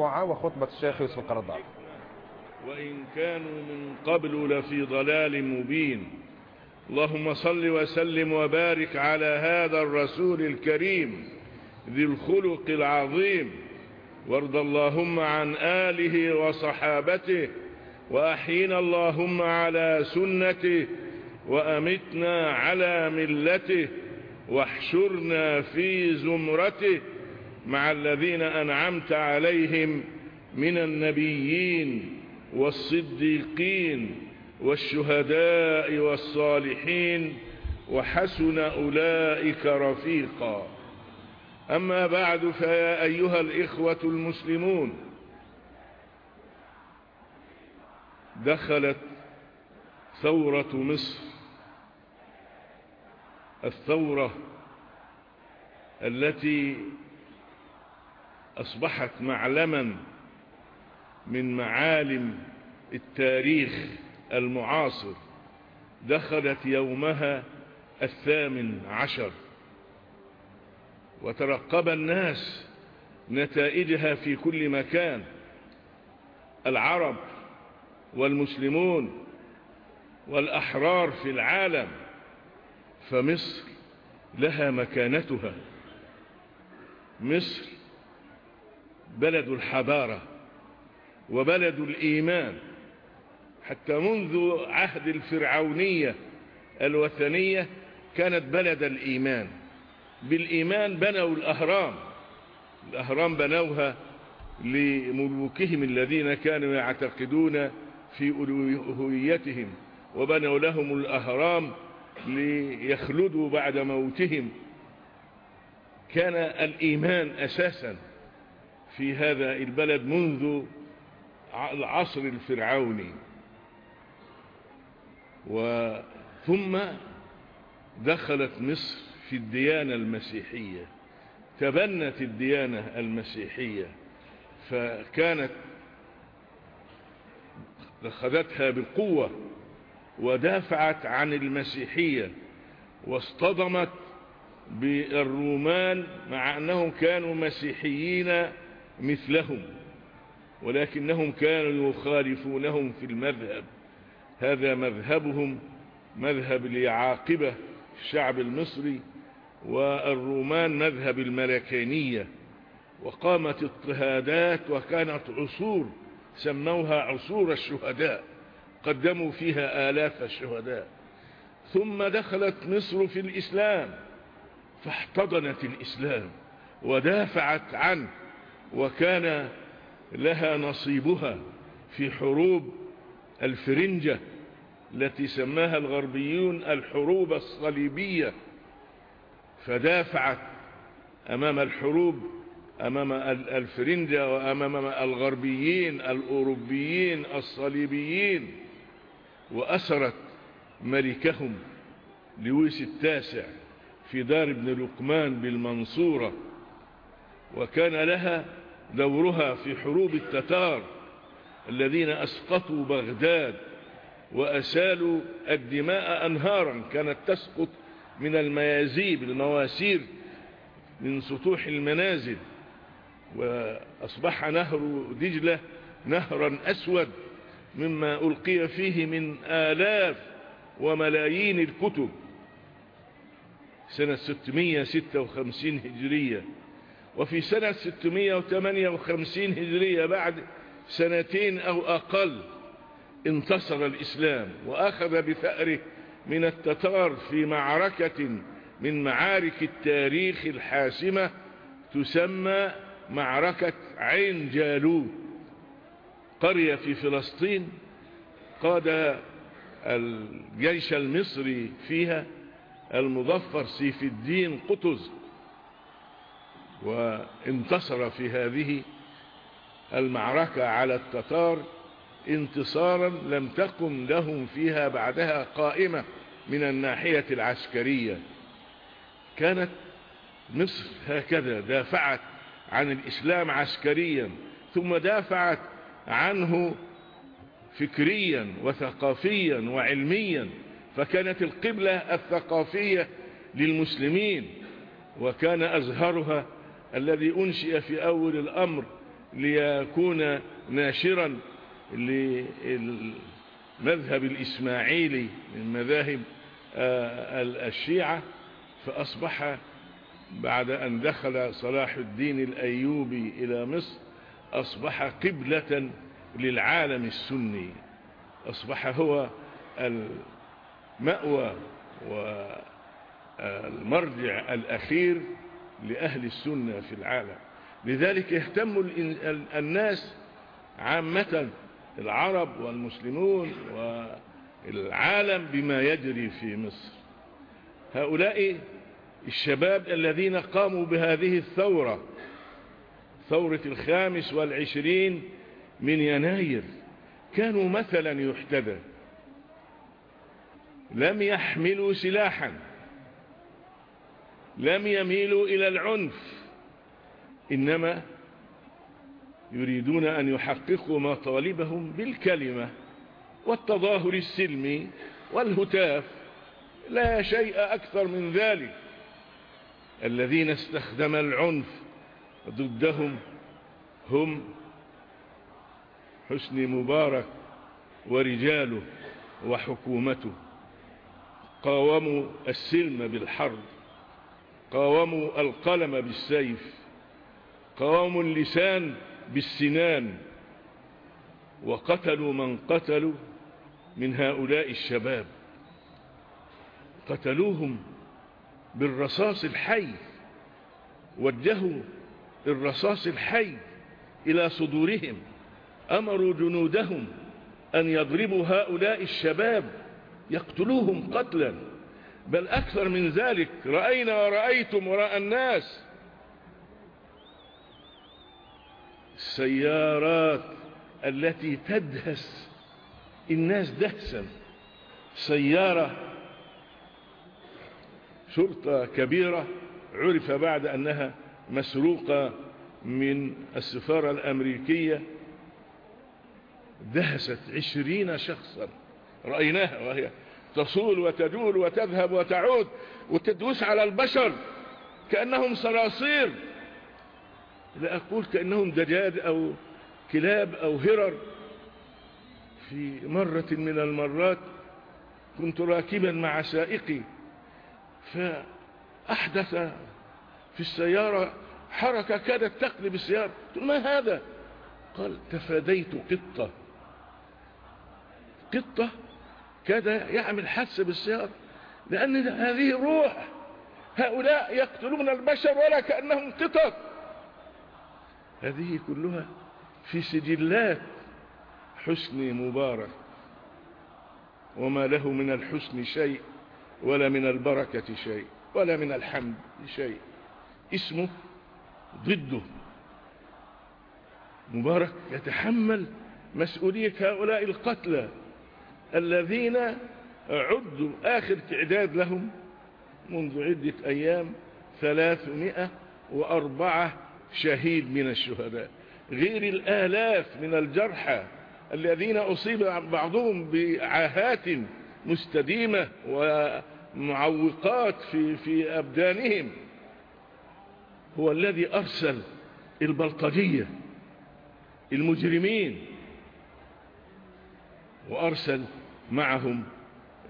وخطبة الشيخ يوسف القرضاوي وإن كانوا من قبل لفي ضلال مبين. اللهم صل وسلم وبارك على هذا الرسول الكريم ذي الخلق العظيم. وارض اللهم عن آله وصحابته. وأحينا اللهم على سنته. وأمتنا على ملته. واحشرنا في زمرته. مع الذين أنعمت عليهم من النبيين والصديقين والشهداء والصالحين وحسن أولئك رفيقا. أما بعد فيا أيها الإخوة المسلمون دخلت ثورة مصر. الثورة التي أصبحت معلما من معالم التاريخ المعاصر دخلت يومها الثامن عشر. وترقب الناس نتائجها في كل مكان العرب والمسلمون والأحرار في العالم فمصر لها مكانتها. مصر بلد الحضارة وبلد الإيمان حتى منذ عهد الفرعونية الوثنية كانت بلد الإيمان. بالإيمان بنوا الأهرام الأهرام بنوها لملوكهم الذين كانوا يعتقدون في ألوهيتهم وبنوا لهم الأهرام ليخلدوا بعد موتهم. كان الإيمان أساسا. في هذا البلد منذ العصر الفرعوني. وثم دخلت مصر في الديانة المسيحية تبنت الديانة المسيحية فكانت أخذتها بقوة ودافعت عن المسيحية واصطدمت بالرومان مع أنهم كانوا مسيحيين مثلهم ولكنهم كانوا يخالفونهم في المذهب. هذا مذهبهم مذهب اليعاقبة الشعب المصري والرومان مذهب الملكانية وقامت اضطهادات وكانت عصور سموها عصور الشهداء قدموا فيها آلاف الشهداء. ثم دخلت مصر في الإسلام فاحتضنت الإسلام ودافعت عنه وكان لها نصيبها في حروب الفرنجة التي سماها الغربيون الحروب الصليبية فدافعت أمام الحروب أمام الفرنجة وأمام الغربيين الأوروبيين الصليبيين وأسرت ملكهم لويس التاسع في دار ابن لقمان بالمنصورة. وكان لها دورها في حروب التتار الذين أسقطوا بغداد وأسالوا الدماء أنهارا كانت تسقط من الميازيب المواسير من سطوح المنازل وأصبح نهر دجلة نهرا أسود مما ألقي فيه من آلاف وملايين الكتب. سنة 656 هجرية. وفي سنة 658 هجرية بعد سنتين أو أقل انتصر الإسلام وأخذ بثأره من التتار في معركة من معارك التاريخ الحاسمة تسمى معركة عين جالوت قرية في فلسطين قاد الجيش المصري فيها المظفر سيف الدين قطز وانتصر في هذه المعركة على التتار انتصارا لم تقم لهم فيها بعدها قائمة من الناحية العسكرية. كانت مصر هكذا دافعت عن الإسلام عسكريا ثم دافعت عنه فكريا وثقافيا وعلميا فكانت القبلة الثقافية للمسلمين وكان أزهرها الذي أنشئ في أول الأمر ليكون ناشرا للمذهب الإسماعيلي من مذاهب الشيعة فأصبح بعد أن دخل صلاح الدين الأيوبي إلى مصر أصبح قبلة للعالم السني. أصبح هو المأوى والمرجع الأخير لأهل السنة في العالم. لذلك يهتم الناس عامة العرب والمسلمون والعالم بما يجري في مصر. هؤلاء الشباب الذين قاموا بهذه الثورة ثورة الخامس والعشرين من يناير كانوا مثلا يحتذى لم يحملوا سلاحا. لم يميلوا إلى العنف. إنما يريدون أن يحققوا مطالبهم بالكلمة والتظاهر السلمي والهتاف. لا شيء أكثر من ذلك. الذين استخدم العنف ضدهم هم حسني مبارك ورجاله وحكومته. قاوموا السلم بالحرب. قاوموا القلم بالسيف قاوموا اللسان بالسنان وقتلوا من قتلوا من هؤلاء الشباب. قتلوهم بالرصاص الحي وجهوا الرصاص الحي إلى صدورهم أمروا جنودهم أن يضربوا هؤلاء الشباب يقتلوهم قتلا. بل أكثر من ذلك رأينا ورأيتم وراء الناس. السيارات التي تدهس الناس دهسا. سيارة شرطة كبيرة عرف بعد أنها مسروقة من السفارة الأمريكية. دهست عشرين شخصا. رأيناها وهي تصول وتجول وتذهب وتعود وتدوس على البشر كأنهم صراصير لا أقول كأنهم دجاج أو كلاب أو هرر في مرة من المرات كنت راكبا مع سائقي فأحدث في السيارة حركة كادت تقلب السيارة. قلت ما هذا؟ قال تفاديت قطة. قطة؟ كاد يعمل حادثة بالسيارة لأن هذه روح هؤلاء يقتلون البشر ولا كأنهم قطط. هذه كلها في سجلات حسني مبارك. وما له من الحسن شيء ولا من البركة شيء ولا من الحمد شيء. اسمه ضده. مبارك يتحمل مسؤولية هؤلاء القتلى. الذين عدوا آخر تعداد لهم منذ عدة أيام ثلاثمائة وأربعة شهيد من الشهداء. غير الآلاف من الجرحى الذين أصيب بعضهم بعاهات مستديمة ومعوقات في, في أبدانهم. هو الذي أرسل البلطجية المجرمين وأرسل معهم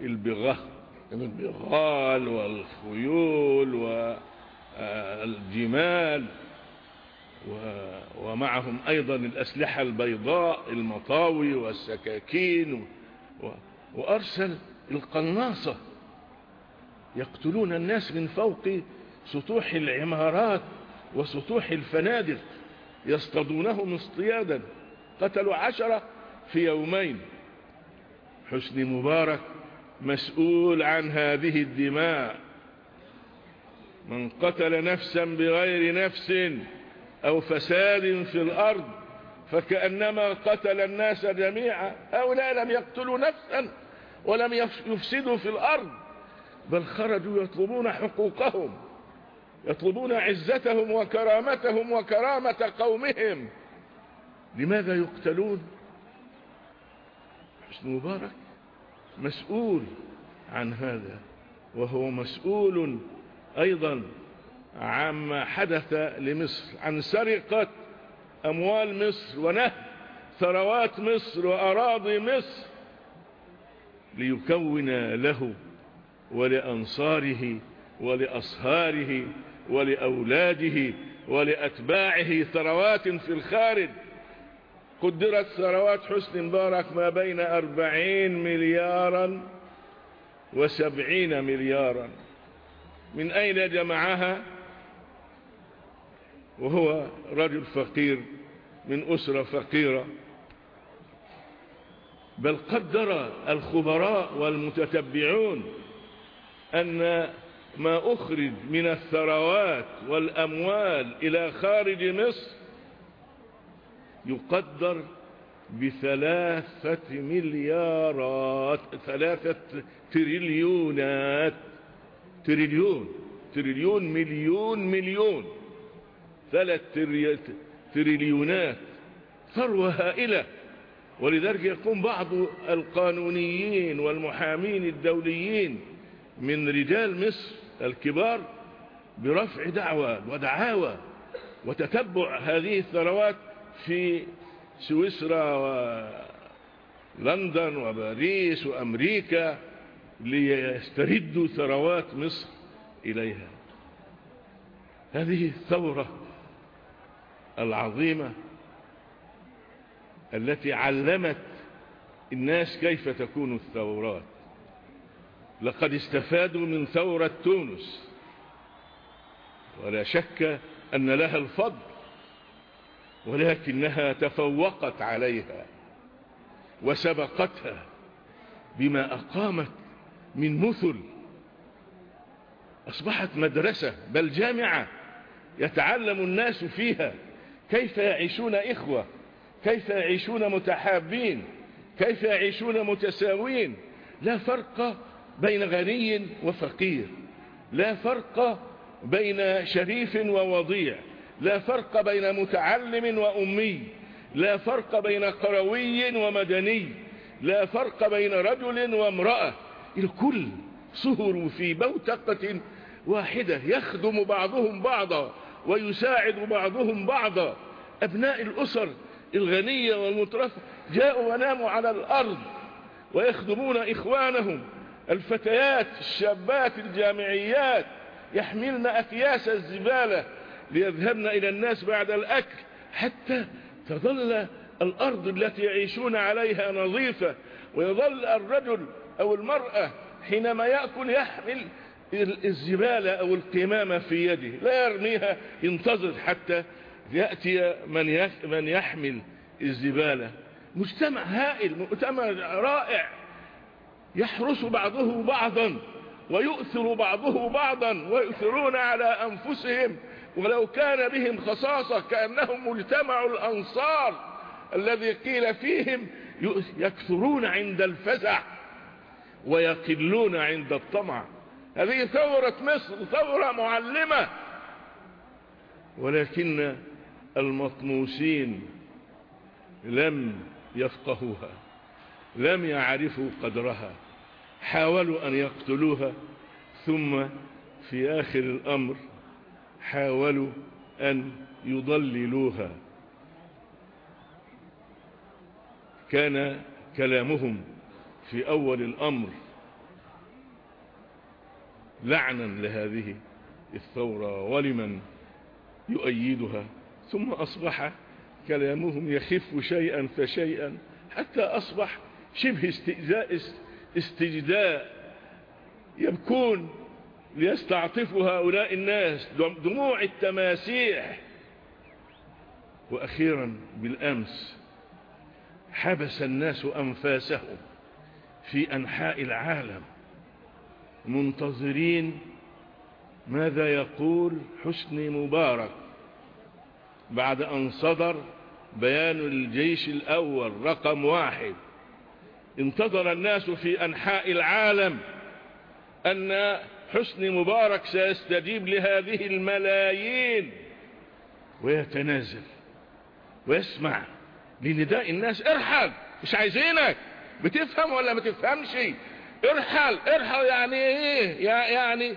البغاء البغال والخيول والجمال ومعهم أيضا الأسلحة البيضاء المطاوي والسكاكين وأرسل القناصة يقتلون الناس من فوق سطوح العمارات وسطوح الفنادق يصطادونهم اصطيادا قتلوا عشرة في يومين. حسني مبارك مسؤول عن هذه الدماء. من قتل نفسا بغير نفس أو فساد في الأرض فكأنما قتل الناس جميعا. هؤلاء لم يقتلوا نفسا ولم يفسدوا في الأرض بل خرجوا يطلبون حقوقهم يطلبون عزتهم وكرامتهم وكرامة قومهم. لماذا يقتلون؟ حسن مبارك مسؤول عن هذا وهو مسؤول أيضا عما حدث لمصر عن سرقة أموال مصر ونهب ثروات مصر وأراضي مصر ليكون له ولأنصاره ولأصهاره ولأولاده ولأتباعه ثروات في الخارج. قدرت ثروات حسن مبارك ما بين أربعين مليارا وسبعين مليارا. من أين جمعها؟ وهو رجل فقير من أسرة فقيرة. بل قدر الخبراء والمتتبعون أن ما أخرج من الثروات والأموال إلى خارج مصر يقدر بثلاثة مليارات ثلاثة تريليونات تريليون تريليون مليون مليون ثلاث تريليونات ثروة هائلة. ولذلك يقوم بعض القانونيين والمحامين الدوليين من رجال مصر الكبار برفع دعوى ودعاوى وتتبع هذه الثروات في سويسرا ولندن وباريس وأمريكا ليستردوا ثروات مصر إليها. هذه الثورة العظيمة التي علمت الناس كيف تكون الثورات. لقد استفادوا من ثورة تونس ولا شك أن لها الفضل. ولكنها تفوقت عليها وسبقتها بما أقامت من مثل. أصبحت مدرسة بل جامعة يتعلم الناس فيها. كيف يعيشون إخوة؟ كيف يعيشون متحابين؟ كيف يعيشون متساوين؟ لا فرق بين غني وفقير. لا فرق بين شريف ووضيع. لا فرق بين متعلم وأمي لا فرق بين قروي ومدني لا فرق بين رجل وامرأة. الكل سهروا في بوتقة واحدة يخدم بعضهم بعضا ويساعد بعضهم بعضا. أبناء الأسر الغنية والمترفة جاءوا وناموا على الأرض ويخدمون إخوانهم. الفتيات الشابات الجامعيات يحملن أكياس الزبالة ليذهبن إلى الناس بعد الأكل حتى تظل الأرض التي يعيشون عليها نظيفة ويظل الرجل أو المرأة حينما يأكل يحمل الزبالة أو القمامة في يده لا يرميها ينتظر حتى يأتي من يحمل الزبالة مجتمع هائل مجتمع رائع يحرس بعضه بعضا ويؤثر بعضه بعضا ويؤثرون على أنفسهم. ولو كان بهم خصاصة كأنهم مجتمع الأنصار الذي قيل فيهم يكثرون عند الفزع ويقلون عند الطمع. هذه ثورة مصر ثورة معلمة. ولكن المطموسين لم يفقهوها لم يعرفوا قدرها حاولوا أن يقتلوها ثم في آخر الأمر حاولوا أن يضللوها. كان كلامهم في أول الأمر لعنا لهذه الثورة ولمن يؤيدها ثم أصبح كلامهم يخف شيئا فشيئا حتى أصبح شبه استئذاء استجداء يبكون ليستعطفوا هؤلاء الناس دموع التماسيح. وأخيرا بالأمس حبس الناس أنفاسهم في أنحاء العالم. منتظرين ماذا يقول حسني مبارك بعد أن صدر بيان الجيش الأول رقم واحد. انتظر الناس في أنحاء العالم أن حسني مبارك سيستجيب لهذه الملايين. ويتنازل. ويسمع لنداء الناس. ارحل! مش عايزينك! بتفهم ولا ما تفهمش؟ ارحل! ارحل! يعني إيه؟ يعني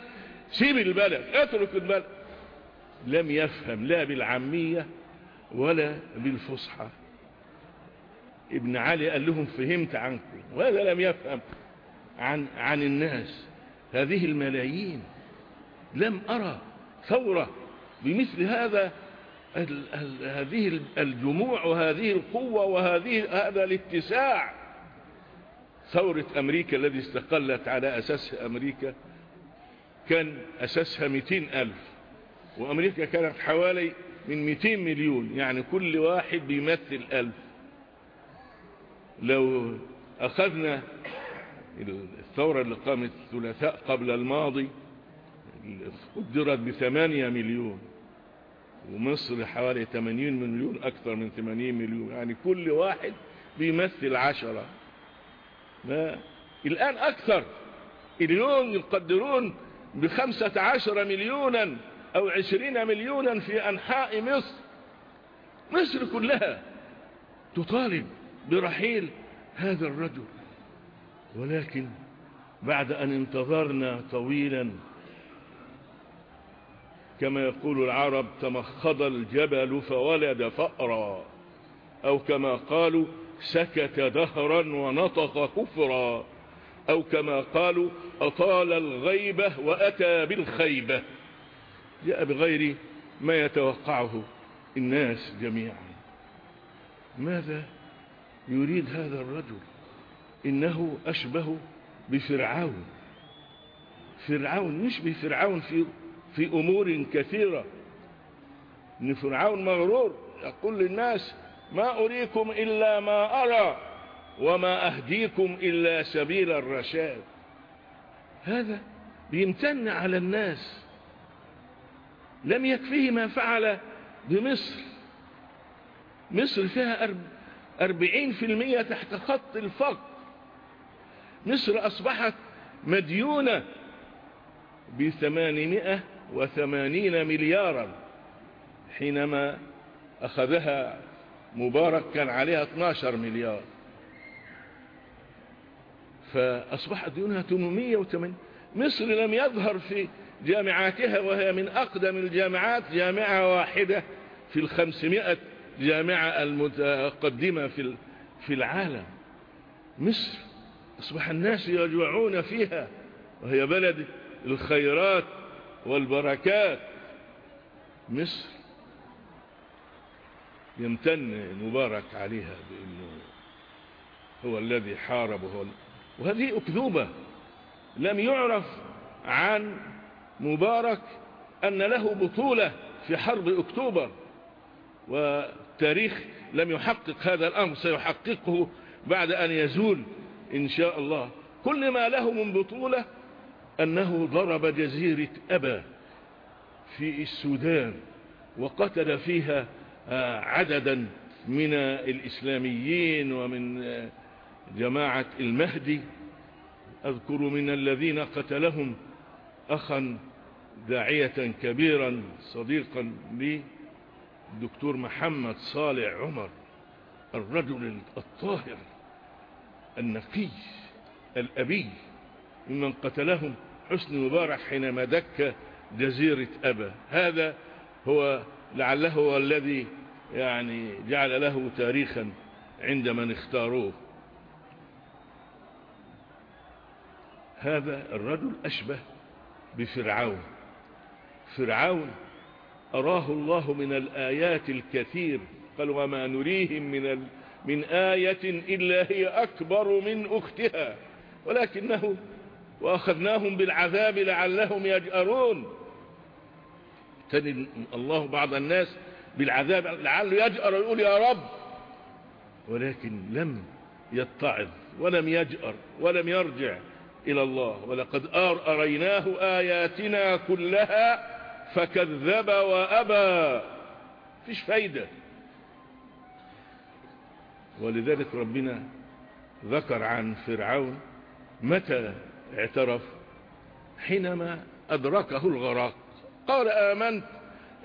سيب البلد. اترك البلد. لم يفهم لا بالعامية ولا بالفصحى. ابن علي قال لهم فهمت عنكم. وهذا لم يفهم عن, عن الناس. هذه الملايين لم أرى ثورة بمثل هذا هذه الجموع وهذه القوة وهذه هذا الاتساع. ثورة أمريكا الذي استقلت على أساسها أمريكا كان أساسها 200 ألف وأمريكا كانت حوالي من 200 مليون يعني كل واحد بيمثل ألف. لو أخذنا الثورة اللي قامت الثلاثاء قبل الماضي قدرت بثمانية مليون ومصر حوالي 80 مليون أكثر من 80 مليون. يعني كل واحد بيمثل عشرة. ما الآن أكثر. اليوم يقدرون بخمسة عشر مليونا أو عشرين مليونا في أنحاء مصر. مصر كلها تطالب برحيل هذا الرجل. ولكن بعد أن انتظرنا طويلا كما يقول العرب تمخض الجبل فولد فأرا أو كما قالوا سكت دهرا ونطق كفرا أو كما قالوا أطال الغيبة وأتى بالخيبة. جاء بغير ما يتوقعه الناس جميعا. ماذا يريد هذا الرجل؟ إنه أشبه بفرعون. فرعون مش بفرعون في في أمور كثيرة. إن فرعون مغرور يقول للناس ما أريكم إلا ما أرى وما أهديكم إلا سبيل الرشاد. هذا بيمتن على الناس. لم يكفيه ما فعل بمصر. مصر فيها أربعين في المية تحت خط الفقر. مصر أصبحت مديونة بثمانمائة وثمانين مليارا حينما أخذها مبارك كان عليها 12 مليار. فأصبحت ديونها 880 مصر لم يظهر في جامعاتها وهي من أقدم الجامعات جامعة واحدة في الخمسمائة جامعة المتقدمة في العالم. مصر أصبح الناس يجوعون فيها وهي بلد الخيرات والبركات. مصر يمتن مبارك عليها بأنه هو الذي حارب هو وهذه أكذوبة. لم يعرف عن مبارك أن له بطولة في حرب أكتوبر والتاريخ لم يحقق هذا الأمر سيحققه بعد أن يزول إن شاء الله. كل ما له من بطولة أنه ضرب جزيرة أبا في السودان وقتل فيها عددا من الإسلاميين ومن جماعة المهدي. أذكر من الذين قتلهم أخا داعية كبيرا صديقا لي الدكتور محمد صالح عمر الرجل الطاهر. النقي الأبي ممن قتلهم حسن مبارك حينما دك جزيرة أبا. هذا هو لعله هو الذي يعني جعل له تاريخا عند من اختاروه. هذا الرجل أشبه بفرعون. فرعون أراه الله من الآيات الكثير. قال وما نريهم من. من آية إلا هي أكبر من أختها ولكنه وأخذناهم بالعذاب لعلهم يجأرون. تجد الله بعض الناس بالعذاب لعله يجأر ويقول يا رب ولكن لم يتعظ ولم يجأر ولم يرجع إلى الله. ولقد أريناه آياتنا كلها فكذب وأبى. فيش فايدة. ولذلك ربنا ذكر عن فرعون متى اعترف حينما أدركه الغراق. قال آمنت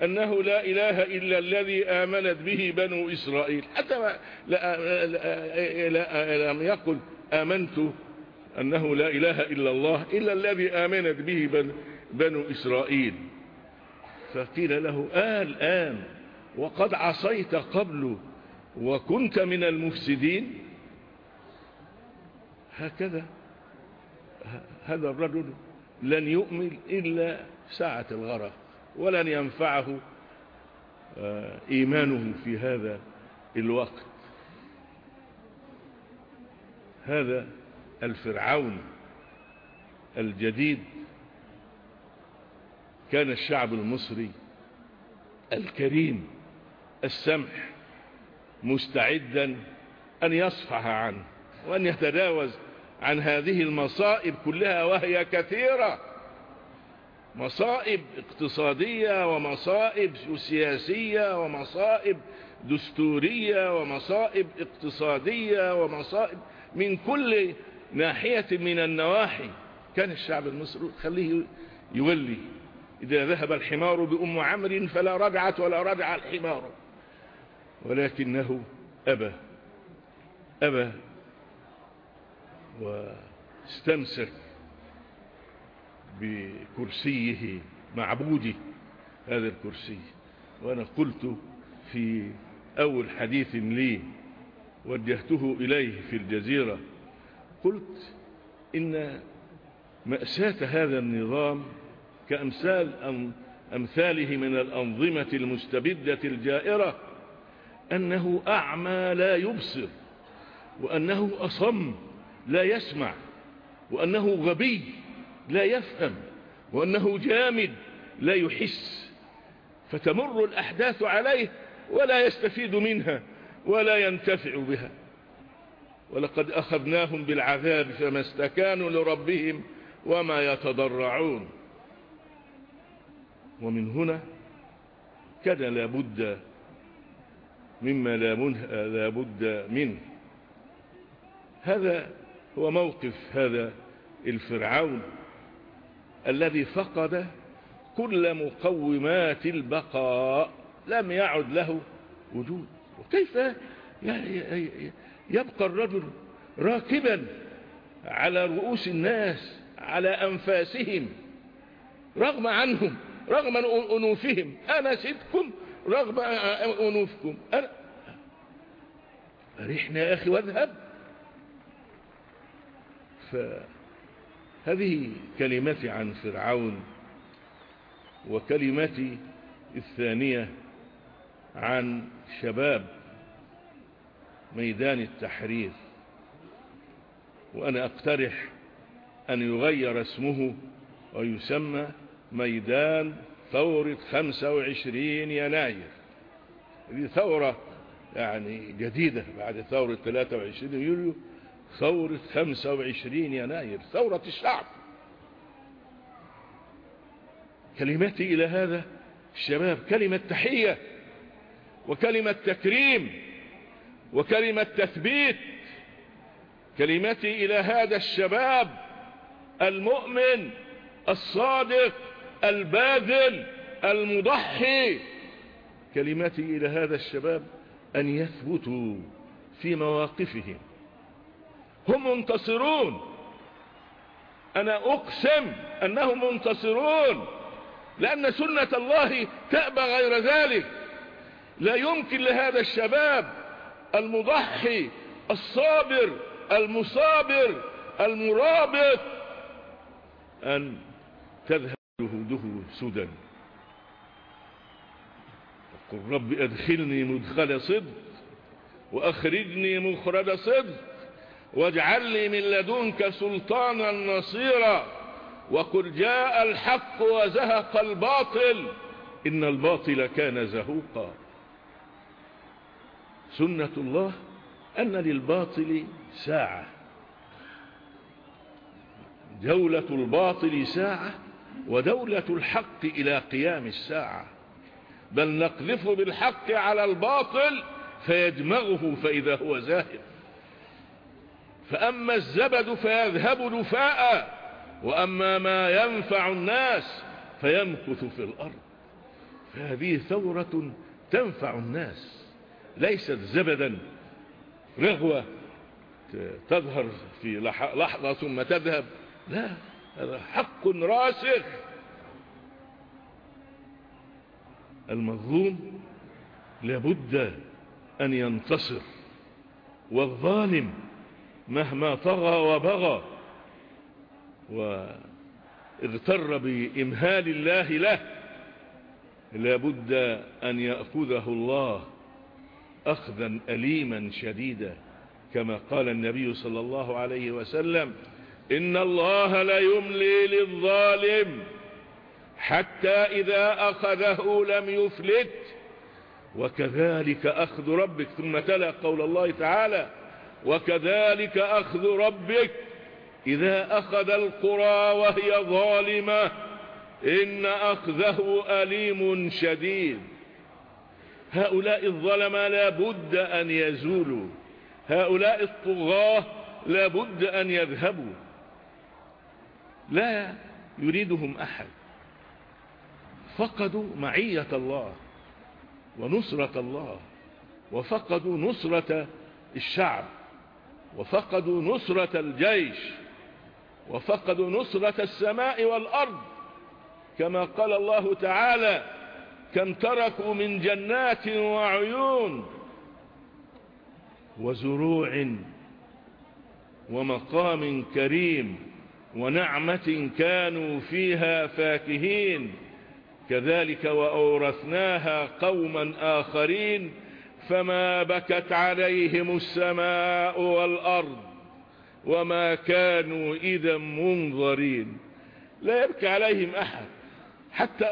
أنه لا إله إلا الذي آمنت به بنو إسرائيل. حتى ما لا لا لم يقل آمنت أنه لا إله إلا الله إلا الذي آمنت به بنو إسرائيل. فقيل له آه الآن وقد عصيت قبل وكنت من المفسدين. هكذا. هذا الرجل لن يؤمن إلا ساعة الغرق ولن ينفعه إيمانه في هذا الوقت. هذا الفرعون الجديد. كان الشعب المصري الكريم السمح مستعدا أن يصفح عنه وأن يتجاوز عن هذه المصائب كلها وهي كثيرة. مصائب اقتصادية ومصائب سياسية ومصائب دستورية ومصائب اقتصادية ومصائب من كل ناحية من النواحي. كان الشعب المصري خليه يولي. إذا ذهب الحمار بأم عمرو فلا رجعت ولا رجع الحمار. ولكنه أبى أبى واستمسك بكرسيه معبوده هذا الكرسي. وأنا قلت في أول حديث لي وجهته إليه في الجزيرة قلت إن مأساة هذا النظام كأمثال أمثاله من الأنظمة المستبدة الجائرة أنه أعمى لا يبصر وأنه أصم لا يسمع وأنه غبي لا يفهم وأنه جامد لا يحس. فتمر الأحداث عليه ولا يستفيد منها ولا ينتفع بها. ولقد أخذناهم بالعذاب فما استكانوا لربهم وما يتضرعون. ومن هنا كان لابد مما لا بد منه. هذا هو موقف هذا الفرعون الذي فقد كل مقومات البقاء لم يعد له وجود. وكيف يبقى الرجل راكبا على رؤوس الناس على أنفاسهم رغم عنهم رغم أنوفهم؟ أنا سيدكم رغم أنوفكم. أنا أريحنا يا أخي واذهب. فهذه كلمتي عن فرعون وكلمتي الثانية عن شباب ميدان التحرير. وأنا أقترح أن يغير اسمه ويسمى ميدان ثورة 25 يناير. هذه ثورة يعني جديدة بعد ثورة 23 يوليو ثورة 25 يناير ثورة الشعب. كلمتي إلى هذا الشباب كلمة تحية وكلمة تكريم وكلمة تثبيت. كلمتي إلى هذا الشباب المؤمن الصادق الباذل المضحي. كلمتي إلى هذا الشباب أن يثبتوا في مواقفهم. هم منتصرون. أنا أقسم أنهم منتصرون لأن سنة الله تأبى غير ذلك. لا يمكن لهذا الشباب المضحي الصابر المصابر المرابط أن تذهب جهوده سدى. قل رب أدخلني مدخل صدق وأخرجني مخرج صدق واجعل لي من لدنك سلطانا نصيرا وقل جاء الحق وزهق الباطل إن الباطل كان زهوقا. سنة الله أن للباطل ساعة. دولة الباطل ساعة ودولة الحق إلى قيام الساعة. بل نقذف بالحق على الباطل فيدمغه فإذا هو زاهد فأما الزبد فيذهب دفاء وأما ما ينفع الناس فيمكث في الأرض. فهذه ثورة تنفع الناس. ليست زبدا رغوة تظهر في لحظة ثم تذهب. لا. حق راسخ. المظلوم لابد أن ينتصر والظالم مهما طغى وبغى واغتر بإمهال الله له لابد أن يأخذه الله أخذا أليما شديدا كما قال النبي صلى الله عليه وسلم إن الله لا يملي للظالم. حتى إذا أخذه لم يفلت. وكذلك أخذ ربك. ثم تلا قول الله تعالى وكذلك أخذ ربك. إذا أخذ القرى وهي ظالمة إن أخذه أليم شديد. هؤلاء الظلمة لا بد أن يزولوا. هؤلاء الطغاة لا بد أن يذهبوا. لا يريدهم أحد. فقدوا معية الله ونصرة الله وفقدوا نصرة الشعب وفقدوا نصرة الجيش وفقدوا نصرة السماء والأرض. كما قال الله تعالى كم تركوا من جنات وعيون وزروع ومقام كريم ونعمة كانوا فيها فاكهين. كذلك وأورثناها قوما آخرين فما بكت عليهم السماء والأرض وما كانوا إذا منظرين. لا يبكي عليهم أحد حتى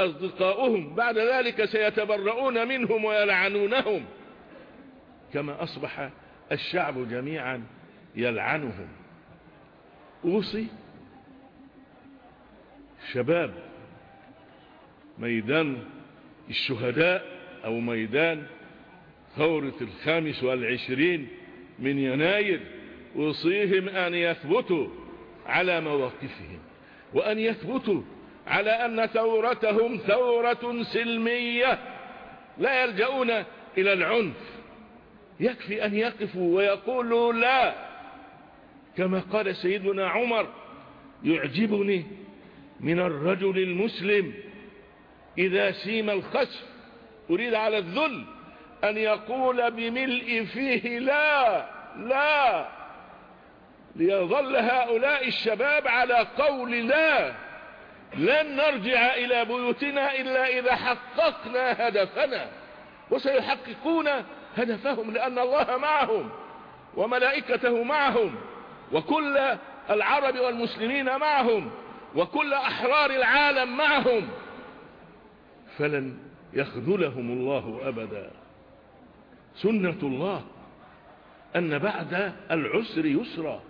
أصدقاؤهم. بعد ذلك سيتبرؤون منهم ويلعنونهم. كما أصبح الشعب جميعا يلعنهم. أوصي. شباب ميدان الشهداء أو ميدان ثورة الخامس والعشرين من يناير أوصيهم أن يثبتوا على مواقفهم وأن يثبتوا على أن ثورتهم ثورة سلمية لا يلجؤون إلى العنف. يكفي أن يقفوا ويقولوا لا. كما قال سيدنا عمر يعجبني من الرجل المسلم إذا سيم الخسف أريد على الذل أن يقول بملء فيه لا لا ليظل هؤلاء الشباب على قول لا لن نرجع إلى بيوتنا إلا إذا حققنا هدفنا وسيحققون هدفهم لأن الله معهم وملائكته معهم. وكل العرب والمسلمين معهم وكل أحرار العالم معهم. فلن يخذلهم الله أبدا. سنة الله أن بعد العسر يسرا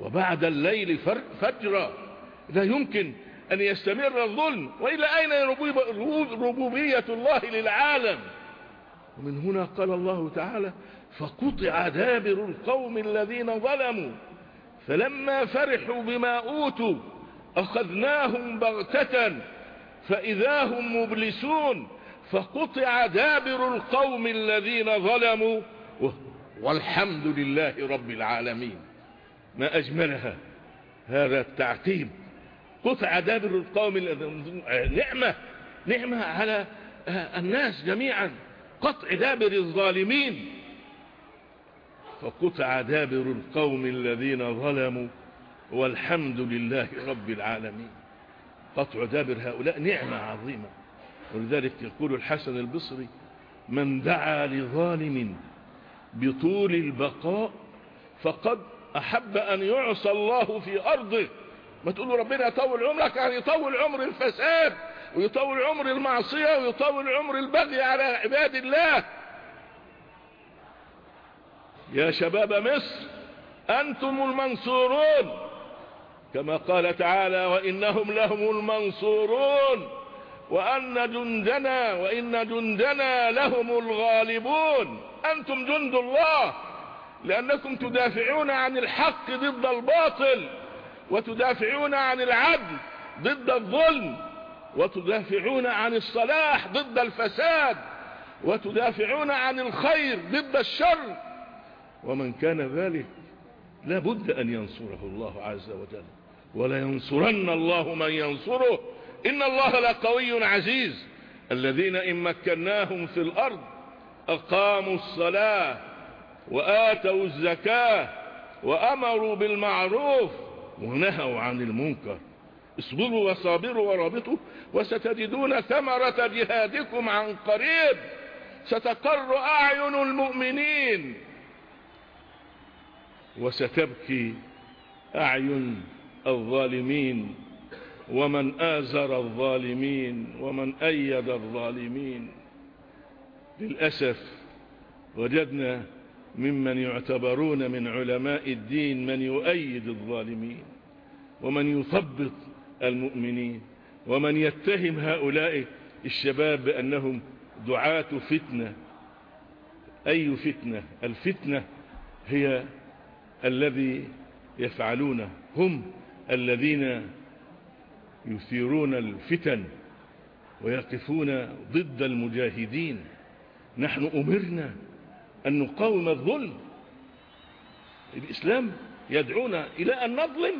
وبعد الليل فجرا. لا يمكن أن يستمر الظلم وإلى أين ربوبية الله للعالم؟ ومن هنا قال الله تعالى فقطع دابر القوم الذين ظلموا. فلما فرحوا بما أوتوا أخذناهم بغتة فإذا هم مبلسون فقطع دابر القوم الذين ظلموا والحمد لله رب العالمين. ما أجملها هذا التعقيب قطع دابر القوم نعمة نعمة على الناس جميعا. قطع دابر الظالمين. فقطع دابر القوم الذين ظلموا والحمد لله رب العالمين. قطع دابر هؤلاء نعمة عظيمة. ولذلك يقول الحسن البصري من دعا لظالم بطول البقاء فقد أحب أن يعصى الله في أرضه. ما تقولوا ربنا يطول عمرك؟ يعني يطول عمر الفساد ويطول عمر المعصية ويطول عمر البغي على عباد الله. يا شباب مصر أنتم المنصورون. كما قال تعالى وإنهم لهم المنصورون. وأن جندنا وإن جندنا لهم الغالبون. أنتم جند الله لأنكم تدافعون عن الحق ضد الباطل وتدافعون عن العدل ضد الظلم وتدافعون عن الصلاح ضد الفساد وتدافعون عن الخير ضد الشر. ومن كان ذلك لابد أن ينصره الله عز وجل. ولا ينصرن الله من ينصره. إن الله لقوي عزيز. الذين إن مكناهم في الأرض أقاموا الصلاة وآتوا الزكاة وأمروا بالمعروف ونهوا عن المنكر. اصبروا وصابروا ورابطوا وستجدون ثمرة جهادكم عن قريب. ستقر أعين المؤمنين. وستبكي أعين الظالمين ومن آزر الظالمين ومن أيد الظالمين للأسف وجدنا ممن يعتبرون من علماء الدين من يؤيد الظالمين ومن يثبط المؤمنين ومن يتهم هؤلاء الشباب بأنهم دعاة فتنة. أي فتنة؟ الفتنة هي الذي يفعلونه هم الذين يثيرون الفتن ويقفون ضد المجاهدين. نحن أمرنا أن نقاوم الظلم. الإسلام يدعونا إلى أن نظلم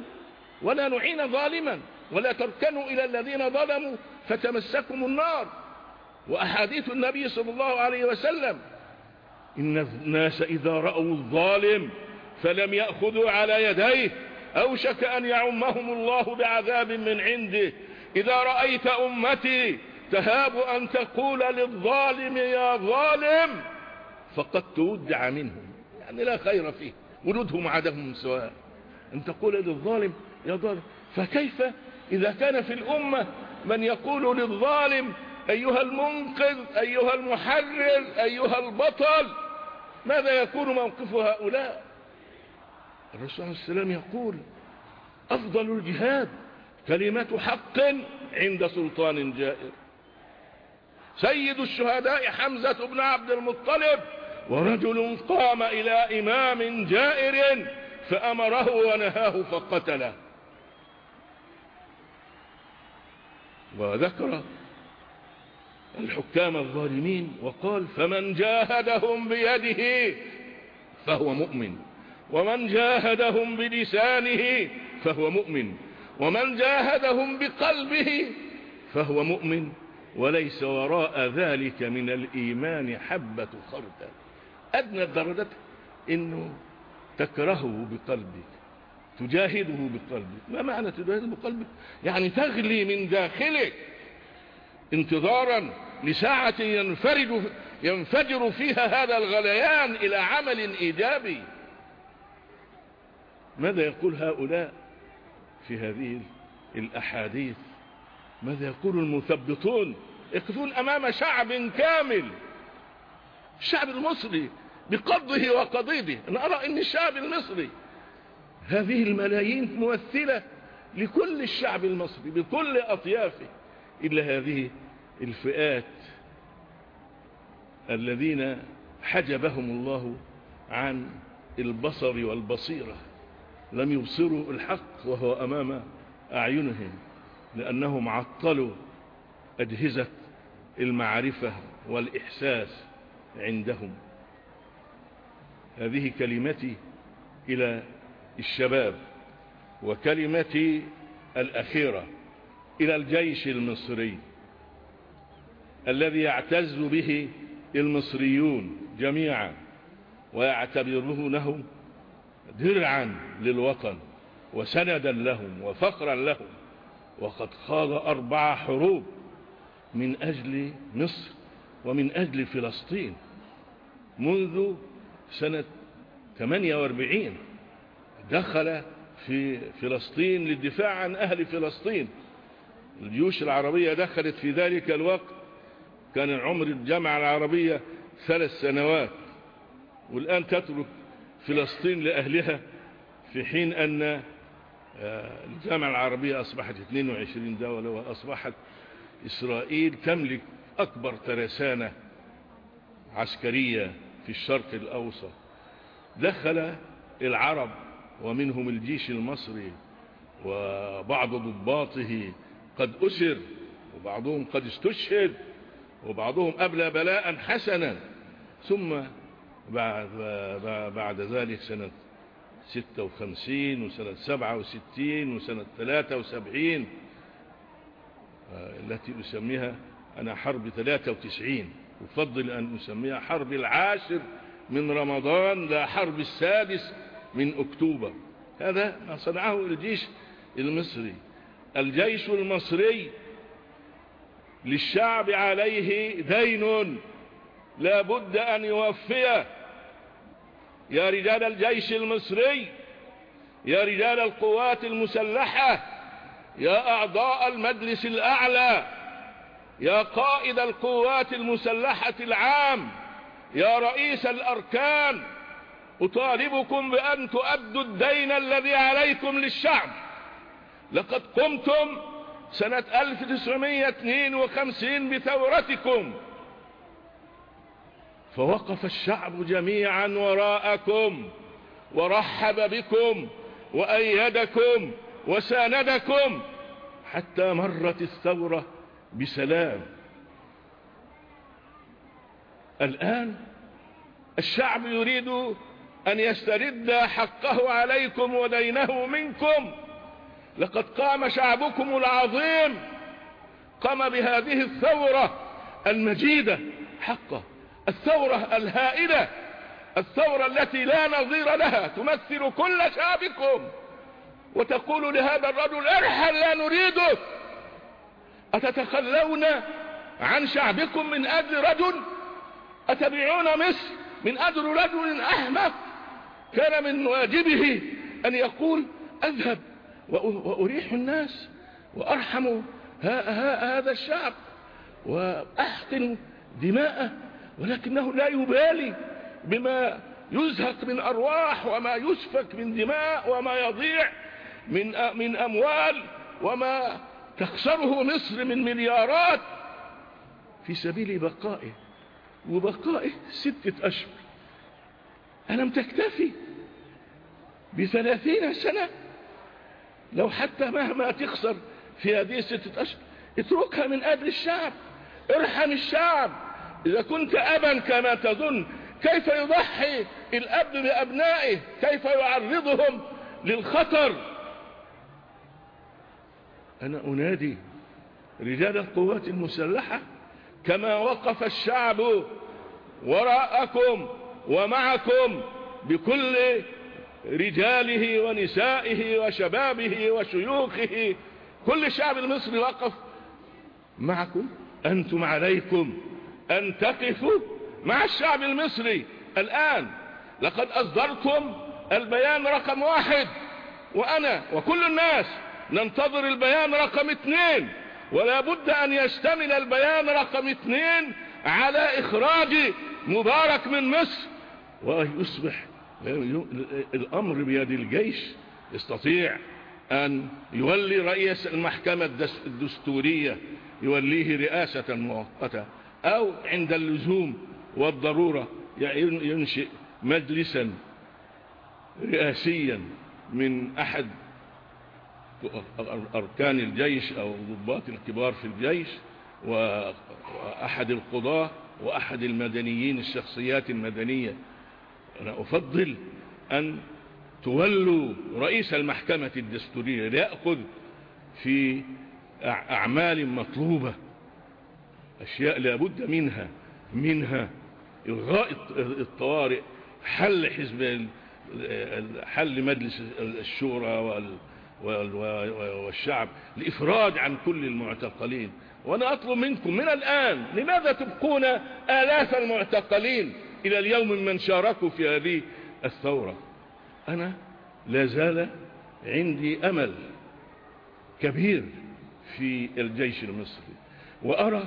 ولا نعين ظالما ولا تركنوا إلى الذين ظلموا فتمسكم النار. وأحاديث النبي صلى الله عليه وسلم إن الناس إذا رأوا الظالم فلم يأخذوا على يديه. أوشك أن يعمهم الله بعذاب من عنده. إذا رأيت أمتي تهاب أن تقول للظالم يا ظالم فقد تودع منهم. يعني لا خير فيه. ولودهم عدهم سواء. أن تقول للظالم يا ظالم. فكيف إذا كان في الأمة من يقول للظالم أيها المنقذ أيها المحرر أيها البطل ماذا يكون موقف هؤلاء؟ الرسول عليه السلام يقول أفضل الجهاد كلمة حق عند سلطان جائر. سيد الشهداء حمزة بن عبد المطلب ورجل قام إلى إمام جائر فأمره ونهاه فقتله. وذكر الحكام الظالمين وقال فمن جاهدهم بيده فهو مؤمن. ومن جاهدهم بلسانه فهو مؤمن ومن جاهدهم بقلبه فهو مؤمن وليس وراء ذلك من الإيمان حبة خردل. أدنى الدرجات إنه تكرهه بقلبك تجاهده بقلبك. ما معنى تجاهده بقلبك؟ يعني تغلي من داخلك انتظارا لساعة ينفرج ينفجر فيها هذا الغليان إلى عمل إيجابي. ماذا يقول هؤلاء في هذه الأحاديث؟ ماذا يقول المثبطون يقفون أمام شعب كامل الشعب المصري بقضه وقضيده أنا أرى أن الشعب المصري هذه الملايين ممثلة لكل الشعب المصري بكل أطيافه إلا هذه الفئات الذين حجبهم الله عن البصر والبصيرة. لم يبصروا الحق وهو أمام أعينهم لأنهم عطلوا أجهزة المعرفة والإحساس عندهم. هذه كلمتي إلى الشباب وكلمتي الأخيرة إلى الجيش المصري الذي يعتز به المصريون جميعا ويعتبرونه درعا للوطن وسندا لهم وفخرا لهم وقد خاض أربع حروب من أجل مصر ومن أجل فلسطين منذ سنة 48 دخل في فلسطين للدفاع عن أهل فلسطين. الجيوش العربية دخلت في ذلك الوقت كان عمر الجامعة العربية ثلاث سنوات والآن تترك فلسطين لأهلها في حين أن الجامعة العربية أصبحت 22 دولة وأصبحت إسرائيل تملك أكبر ترسانة عسكرية في الشرق الأوسط. دخل العرب ومنهم الجيش المصري وبعض ضباطه قد أسر وبعضهم قد استشهد وبعضهم أبلى بلاء حسنا. ثم بعد, ذلك سنة 56 وسنة 67 وسنة 73 التي أسميها أنا حرب 93 أفضل أن أسميها حرب العاشر من رمضان لا حرب السادس من أكتوبر. هذا ما صنعه الجيش المصري. الجيش المصري للشعب عليه دين. لا بد أن يوفيه يا رجال الجيش المصري يا رجال القوات المسلحة يا أعضاء المجلس الأعلى يا قائد القوات المسلحة العام يا رئيس الأركان أطالبكم بأن تؤدوا الدين الذي عليكم للشعب. لقد قمتم سنة 1952 بثورتكم. فوقف الشعب جميعا وراءكم ورحب بكم وأيدكم وساندكم حتى مرت الثورة بسلام. الآن الشعب يريد أن يسترد حقه عليكم ودينه منكم. لقد قام شعبكم العظيم قام بهذه الثورة المجيدة حقه. الثورة الهائلة الثورة التي لا نظير لها تمثل كل شعبكم. وتقول لهذا الرجل ارحل لا نريدك أتتخلون عن شعبكم من أجل رجل؟ أتبعون مصر من أجل رجل أحمق؟ كان من واجبه أن يقول أذهب وأريح الناس وأرحم هذا الشعب وأحقن دماءه ولكنه لا يبالي بما يزهق من أرواح وما يسفك من دماء وما يضيع من من أموال وما تخسره مصر من مليارات في سبيل بقائه. وبقائه ستة أشهر. ألم تكتفي بثلاثين سنة؟ لو حتى مهما تخسر في هذه الستة أشهر اتركها من أجل الشعب. ارحم الشعب. إذا كنت أبا كما تظن كيف يضحي الأب بأبنائه؟ كيف يعرضهم للخطر؟ أنا أنادي رجال القوات المسلحة كما وقف الشعب وراءكم ومعكم بكل رجاله ونسائه وشبابه وشيوخه كل الشعب المصري وقف معكم أنتم عليكم. أن تقفوا مع الشعب المصري. الآن لقد أصدرتم البيان رقم واحد وأنا وكل الناس ننتظر البيان رقم اثنين ولا بد أن يشتمل البيان رقم اثنين على إخراج مبارك من مصر. ويصبح الأمر بيد الجيش يستطيع أن يولي رئيس المحكمة الدستورية يوليه رئاسة مؤقتة. أو عند اللزوم والضرورة ينشئ مجلسا رئاسيا من أحد أركان الجيش أو ضباط الكبار في الجيش وأحد القضاة وأحد المدنيين الشخصيات المدنية. أنا أفضل أن تولوا رئيس المحكمة الدستورية ليأخذ في أعمال مطلوبة أشياء لابد منها منها إلغاء الطوارئ حل حزب حل مجلس الشورى والشعب الإفراد عن كل المعتقلين. وأنا أطلب منكم من الآن لماذا تبقون آلاف المعتقلين إلى اليوم من شاركوا في هذه الثورة؟ أنا لا زال عندي أمل كبير في الجيش المصري وأرى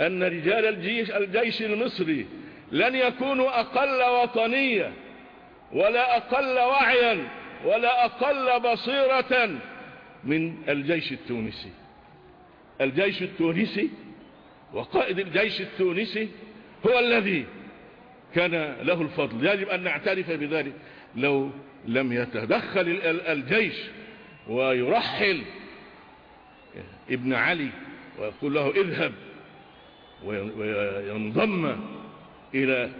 أن رجال الجيش, الجيش المصري لن يكونوا أقل وطنية ولا أقل وعيا ولا أقل بصيرة من الجيش التونسي. الجيش التونسي وقائد الجيش التونسي هو الذي كان له الفضل. يجب أن نعترف بذلك. لو لم يتدخل الجيش ويرحل ابن علي ويقول له اذهب وينضم إلى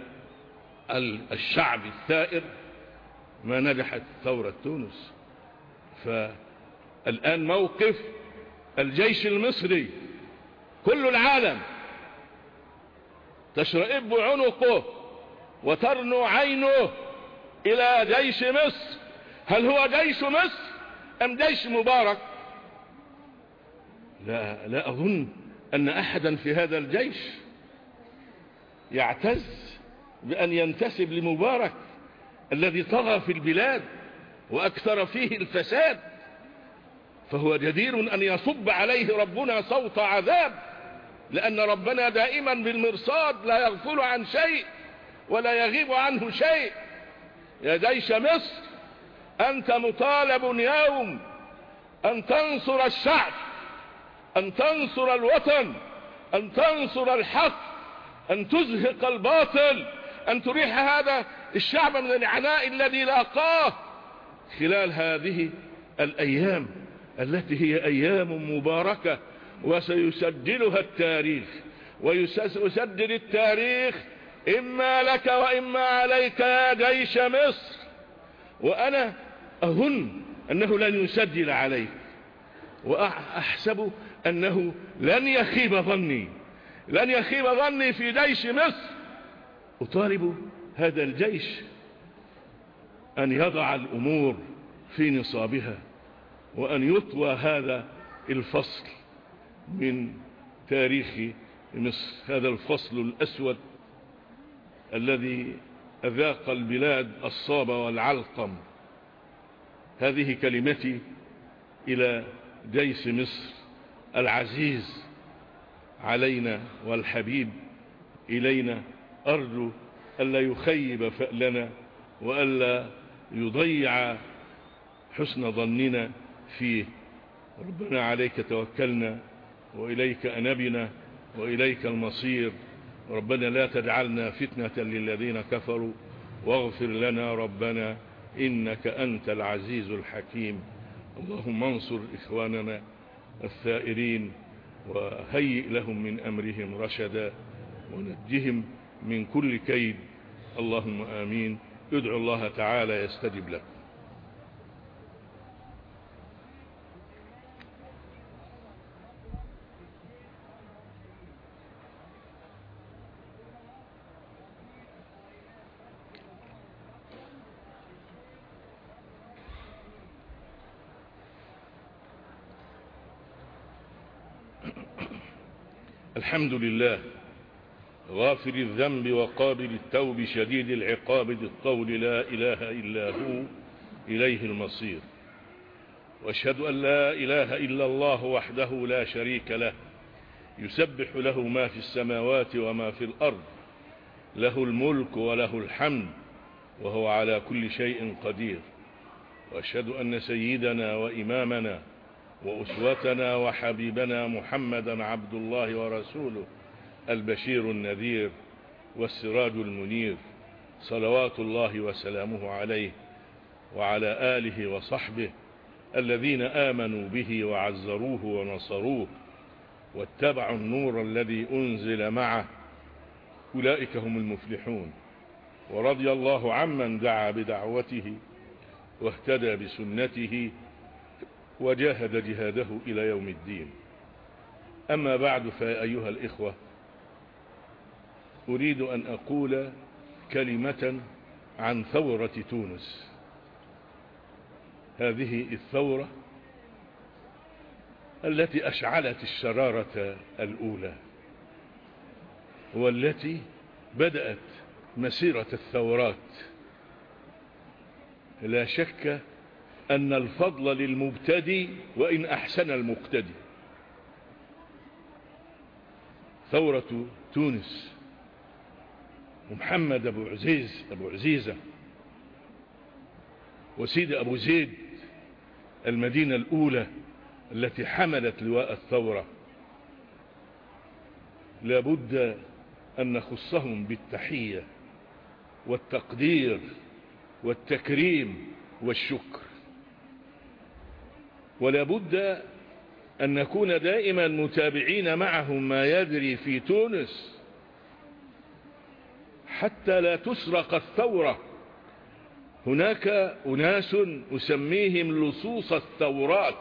الشعب الثائر ما نجحت ثورة تونس. فالآن موقف الجيش المصري كل العالم تشرئب عنقه وترنو عينه إلى جيش مصر. هل هو جيش مصر أم جيش مبارك؟ لا, لا أظن. أن أحدا في هذا الجيش يعتز بأن ينتسب لمبارك الذي طغى في البلاد وأكثر فيه الفساد فهو جدير أن يصب عليه ربنا صوت عذاب لأن ربنا دائما بالمرصاد لا يغفل عن شيء ولا يغيب عنه شيء. يا جيش مصر أنت مطالب يوم أن تنصر الشعب. أن تنصر الوطن أن تنصر الحق أن تزهق الباطل أن تريح هذا الشعب من العناء الذي لاقاه. خلال هذه الأيام التي هي أيام مباركة وسيسجلها التاريخ ويسجل التاريخ إما لك وإما عليك يا جيش مصر. وأنا أظن أنه لن يسجل عليك. وأحسب أنه لن يخيب ظني لن يخيب ظني في جيش مصر. أطالب هذا الجيش أن يضع الأمور في نصابها وأن يطوى هذا الفصل من تاريخ مصر. هذا الفصل الأسود الذي أذاق البلاد الصاب والعلقم. هذه كلمتي إلى جيش مصر. العزيز علينا والحبيب إلينا أرجو ألا يخيب فألنا وألا يضيع حسن ظننا فيه. ربنا عليك توكلنا وإليك أنبنا وإليك المصير. ربنا لا تجعلنا فتنة للذين كفروا. واغفر لنا ربنا إنك أنت العزيز الحكيم. اللهم انصر إخواننا الثائرين وهيئ لهم من أمرهم رشدا ونجهم من كل كيد. اللهم آمين. ادعوا الله تعالى يستجب لكم. الحمد لله غافر الذنب وقابل التوب شديد العقاب ذي الطول لا إله إلا هو إليه المصير. وأشهد أن لا إله إلا الله وحده لا شريك له يسبح له ما في السماوات وما في الأرض له الملك وله الحمد وهو على كل شيء قدير. وأشهد أن سيدنا وإمامنا وأسوتنا وحبيبنا محمدا عبد الله ورسوله البشير النذير والسراج المنير صلوات الله وسلامه عليه وعلى آله وصحبه الذين آمنوا به وعزروه ونصروه واتبعوا النور الذي أنزل معه. أولئك هم المفلحون. ورضي الله عمن دعا بدعوته واهتدى بسنته وجاهد جهاده إلى يوم الدين. أما بعد فيا أيها الإخوة أريد أن أقول كلمة عن ثورة تونس. هذه الثورة التي أشعلت الشرارة الأولى والتي بدأت مسيرة الثورات. لا شك أن الفضل للمبتدي وإن أحسن المقتدي. ثورة تونس ومحمد أبو عزيز أبو عزيزة وسيد أبو زيد المدينة الأولى التي حملت لواء الثورة. لابد أن نخصهم بالتحية والتقدير والتكريم والشكر. ولا بد أن نكون دائما متابعين معهم ما يجري في تونس حتى لا تسرق الثورة. هناك أناس أسميهم لصوص الثورات.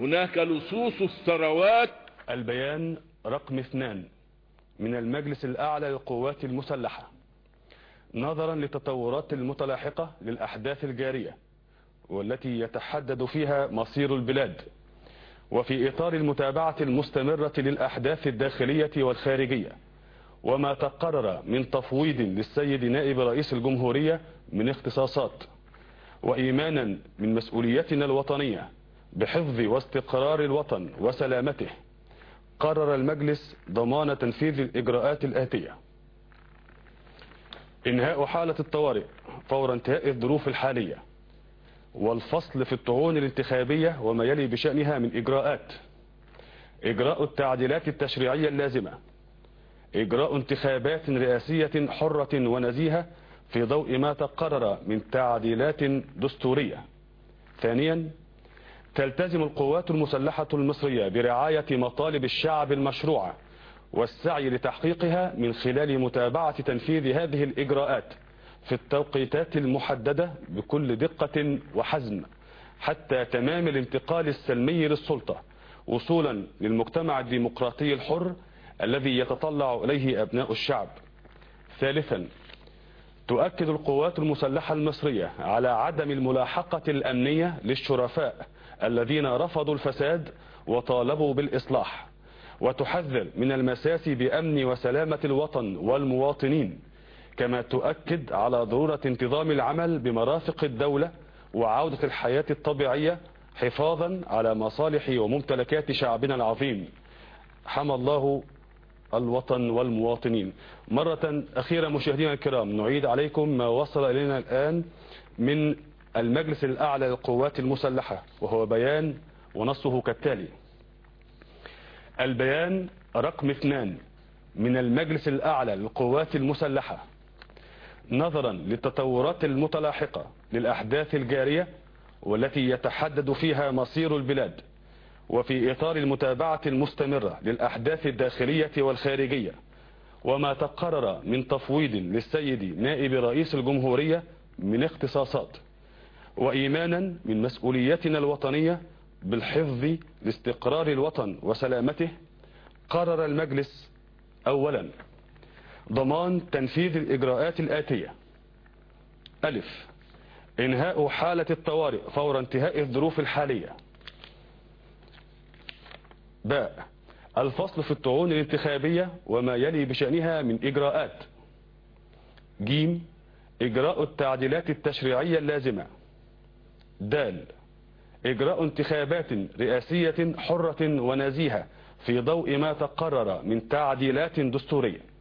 هناك لصوص الثروات. البيان رقم اثنان من المجلس الأعلى للقوات المسلحة نظرا للتطورات المتلاحقة للأحداث الجارية. والتي يتحدد فيها مصير البلاد وفي إطار المتابعة المستمرة للأحداث الداخلية والخارجية وما تقرر من تفويض للسيد نائب رئيس الجمهورية من اختصاصات وإيمانا من مسؤوليتنا الوطنية بحفظ واستقرار الوطن وسلامته قرر المجلس ضمان تنفيذ الإجراءات الآتية. إنهاء حالة الطوارئ فور انتهاء الظروف الحالية. والفصل في الطعون الانتخابية وما يلي بشأنها من إجراءات. إجراء التعديلات التشريعية اللازمة. إجراء انتخابات رئاسية حرة ونزيهة في ضوء ما تقرر من تعديلات دستورية. ثانيا تلتزم القوات المسلحة المصرية برعاية مطالب الشعب المشروعة والسعي لتحقيقها من خلال متابعة تنفيذ هذه الإجراءات. في التوقيتات المحددة بكل دقة وحزم حتى تمام الانتقال السلمي للسلطة وصولا للمجتمع الديمقراطي الحر الذي يتطلع إليه أبناء الشعب. ثالثا تؤكد القوات المسلحة المصرية على عدم الملاحقة الأمنية للشرفاء الذين رفضوا الفساد وطالبوا بالإصلاح وتحذر من المساس بأمن وسلامة الوطن والمواطنين. كما تؤكد على ضرورة انتظام العمل بمرافق الدولة وعودة الحياة الطبيعية حفاظا على مصالح وممتلكات شعبنا العظيم. حمى الله الوطن والمواطنين. مرة أخيرة مشاهدينا الكرام نعيد عليكم ما وصل إلينا الآن من المجلس الأعلى للقوات المسلحة وهو بيان ونصه كالتالي. البيان رقم اثنان من المجلس الأعلى للقوات المسلحة. نظرا للتطورات المتلاحقة للأحداث الجارية والتي يتحدد فيها مصير البلاد وفي إطار المتابعة المستمرة للأحداث الداخلية والخارجية وما تقرر من تفويض للسيد نائب رئيس الجمهورية من اختصاصات وإيمانا من مسؤوليتنا الوطنية بالحفظ لاستقرار الوطن وسلامته قرر المجلس أولا ضمان تنفيذ الإجراءات الآتية. ألف. إنهاء حالة الطوارئ فور انتهاء الظروف الحالية. باء الفصل في الطعون الانتخابية وما يلي بشأنها من إجراءات. جيم إجراء التعديلات التشريعية اللازمة. دال إجراء انتخابات رئاسية حرة ونزيهة في ضوء ما تقرر من تعديلات دستورية.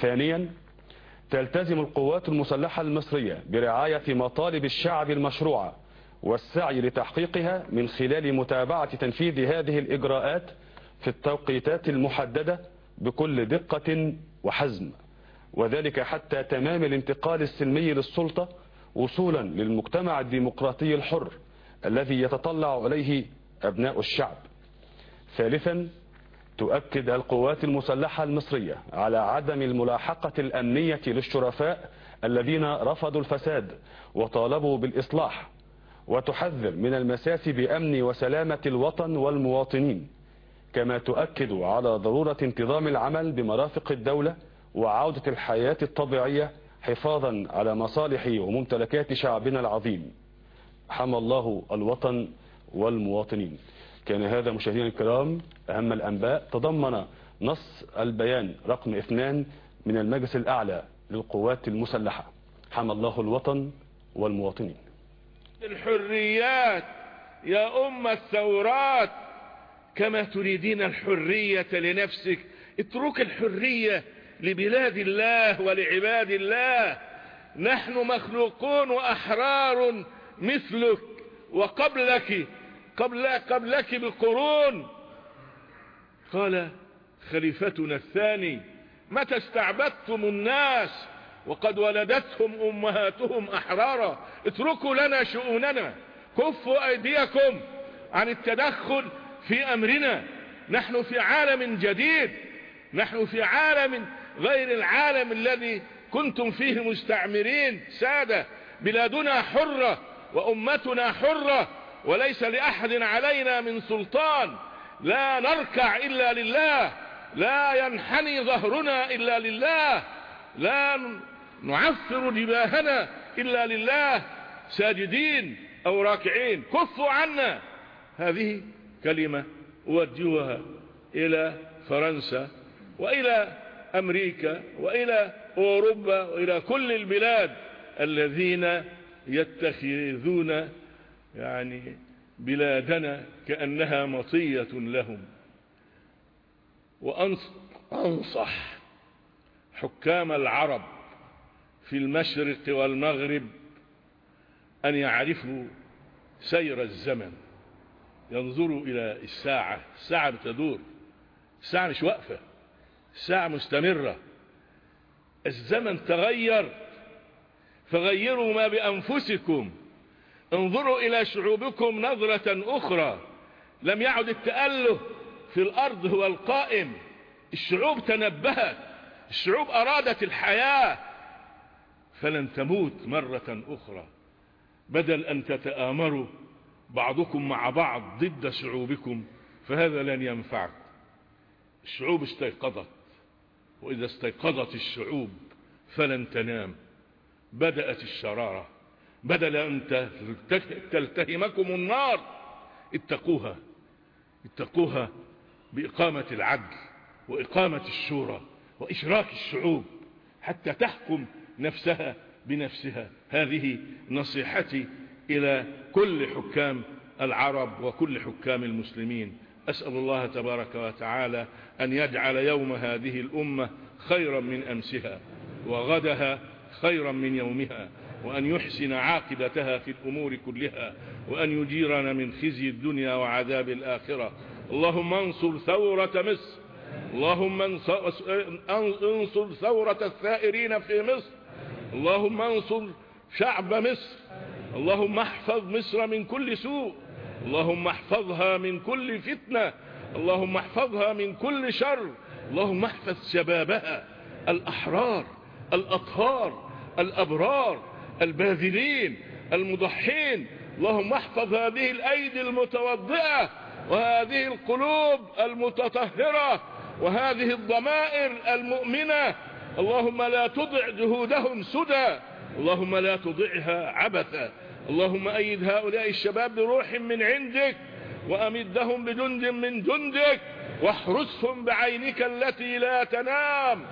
ثانيا تلتزم القوات المسلحة المصرية برعاية مطالب الشعب المشروعة والسعي لتحقيقها من خلال متابعة تنفيذ هذه الإجراءات في التوقيتات المحددة بكل دقة وحزم. وذلك حتى تمام الانتقال السلمي للسلطة وصولا للمجتمع الديمقراطي الحر الذي يتطلع إليه أبناء الشعب. ثالثا تؤكد القوات المسلحة المصرية على عدم الملاحقة الأمنية للشرفاء الذين رفضوا الفساد وطالبوا بالإصلاح وتحذر من المساس بأمن وسلامة الوطن والمواطنين كما تؤكد على ضرورة انتظام العمل بمرافق الدولة وعودة الحياة الطبيعية حفاظا على مصالح وممتلكات شعبنا العظيم. حمى الله الوطن والمواطنين. كان هذا مشاهدينا الكرام أهم الأنباء تضمن نص البيان رقم اثنان من المجلس الأعلى للقوات المسلحة. حمى الله الوطن والمواطنين. الحريات يا أم الثورات كما تريدين الحرية لنفسك اترك الحرية لبلاد الله ولعباد الله. نحن مخلوقون وأحرار مثلك وقبلك قبل قبلك بقرون قال خليفتنا الثاني متى استعبدتم الناس وقد ولدتهم أمهاتهم أحرارا؟ اتركوا لنا شؤوننا. كفوا أيديكم عن التدخل في أمرنا. نحن في عالم جديد. نحن في عالم غير العالم الذي كنتم فيه مستعمرين. سادة بلادنا حرة وأمتنا حرة. وليس لأحد علينا من سلطان. لا نركع إلا لله. لا ينحني ظهرنا إلا لله. لا نعفر جباهنا إلا لله. ساجدين أو راكعين كفوا عنا. هذه كلمة أوجهها إلى فرنسا وإلى أمريكا وإلى أوروبا وإلى كل البلاد الذين يتخذون يعني بلادنا كأنها مطية لهم. وأنصح حكام العرب في المشرق والمغرب أن يعرفوا سير الزمن. ينظروا إلى الساعة الساعة بتدور الساعة مش واقفة الساعة مستمرة. الزمن تغير فغيروا ما بأنفسكم. انظروا إلى شعوبكم نظرة أخرى. لم يعد التأله في الأرض هو القائم. الشعوب تنبهت. الشعوب أرادت الحياة. فلن تموت مرة أخرى. بدل أن تتآمروا بعضكم مع بعض ضد شعوبكم فهذا لن ينفعك. الشعوب استيقظت. وإذا استيقظت الشعوب فلن تنام. بدأت الشرارة. بدل أن تلتهمكم النار اتقوها اتقوها بإقامة العدل وإقامة الشورى وإشراك الشعوب حتى تحكم نفسها بنفسها. هذه نصيحتي إلى كل حكام العرب وكل حكام المسلمين. أسأل الله تبارك وتعالى أن يجعل يوم هذه الأمة خيرا من أمسها وغدها خيرا من يومها. وأن يحسن عاقبتها في الأمور كلها وأن يجيرنا من خزي الدنيا وعذاب الآخرة. اللهم انصر ثورة مصر. اللهم انصر ثورة الثائرين في مصر. اللهم انصر شعب مصر. اللهم احفظ مصر من كل سوء. اللهم احفظها من كل فتنة. اللهم احفظها من كل شر. اللهم احفظ شبابها. الأحرار الأطهار الأبرار. الباذلين المضحين. اللهم احفظ هذه الأيدي المتوضئة وهذه القلوب المتطهرة وهذه الضمائر المؤمنة. اللهم لا تضع جهودهم سدى. اللهم لا تضعها عبثا. اللهم أيد هؤلاء الشباب بروح من عندك وأمدهم بجند من جندك واحرسهم بعينك التي لا تنام.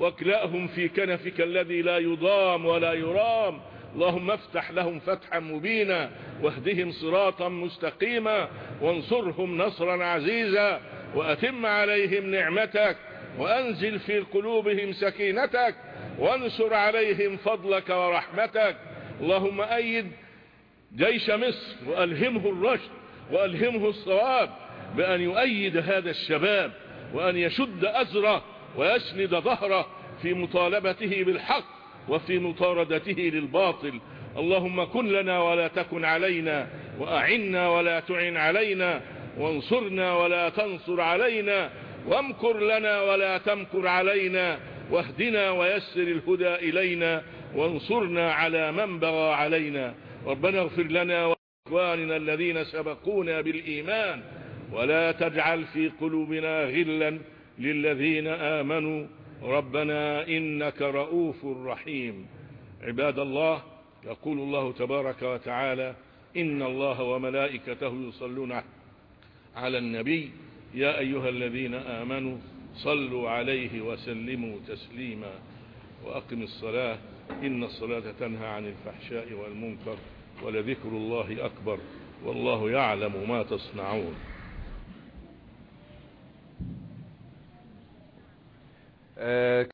واكلأهم في كنفك الذي لا يضام ولا يرام. اللهم افتح لهم فتحا مبينا واهدهم صراطا مستقيما وانصرهم نصرا عزيزا وأتم عليهم نعمتك وأنزل في قلوبهم سكينتك وانشر عليهم فضلك ورحمتك. اللهم أيد جيش مصر وألهمه الرشد وألهمه الصواب بأن يؤيد هذا الشباب وأن يشد أزره ويسند ظهره في مطالبته بالحق وفي مطاردته للباطل. اللهم كن لنا ولا تكن علينا وأعنا ولا تعن علينا وانصرنا ولا تنصر علينا وامكر لنا ولا تمكر علينا واهدنا ويسر الهدى إلينا وانصرنا على من بغى علينا. ربنا اغفر لنا وإخواننا الذين سبقونا بالإيمان ولا تجعل في قلوبنا غلا للذين آمنوا ربنا إنك رؤوف رحيم. عباد الله يقول الله تبارك وتعالى إن الله وملائكته يصلون على النبي. يا أيها الذين آمنوا صلوا عليه وسلموا تسليما وأقم الصلاة. إن الصلاة تنهى عن الفحشاء والمنكر ولذكر الله أكبر والله يعلم ما تصنعون. 呃